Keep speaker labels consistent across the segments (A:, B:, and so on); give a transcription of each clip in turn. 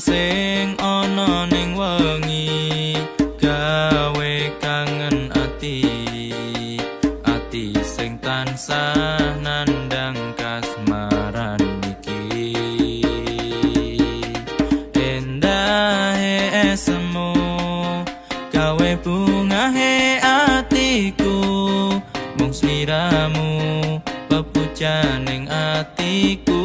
A: sing ana ning wengi gawe kangen ati ati sing tansah nandang kasmaran iki. Endah esmu gawe bunga he atiku mung sliramu pepujaning atiku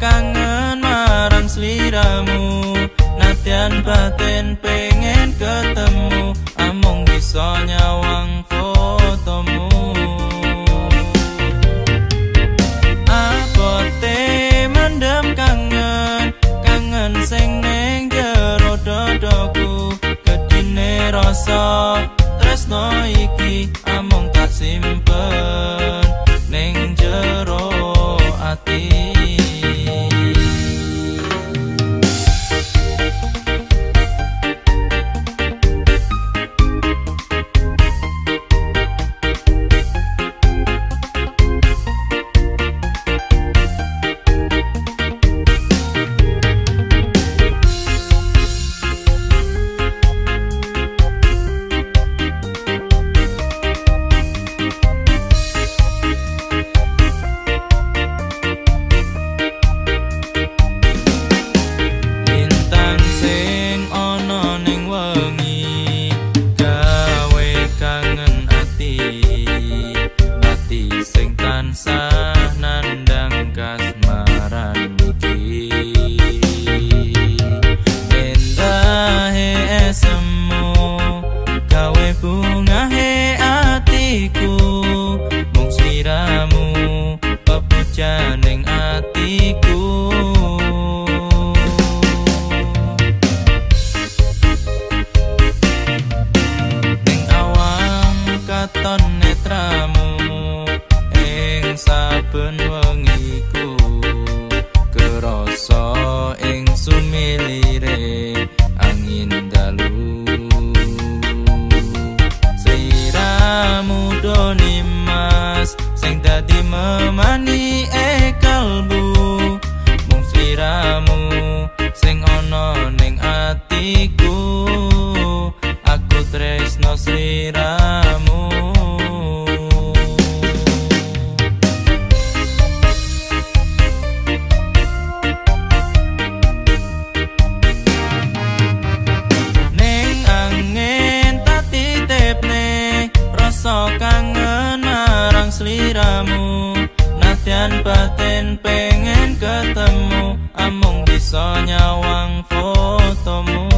A: kangen marang sliramu. Nadyan batin pengen ketemu amung bisa nyawang fotomu. Abote mendem kangen kangen sing ning jero dodoku. Gedine rasa tresno iki amung tak simpen ning jero ati nandang kerasa ing sumilire angin dalu. Sliramu doni mas sing dadi memani e kalbu. Mung sliramu sing ana ning atiku aku tresno sliramu nadyan batin pengen ketemu amung bisa nyawang fotomu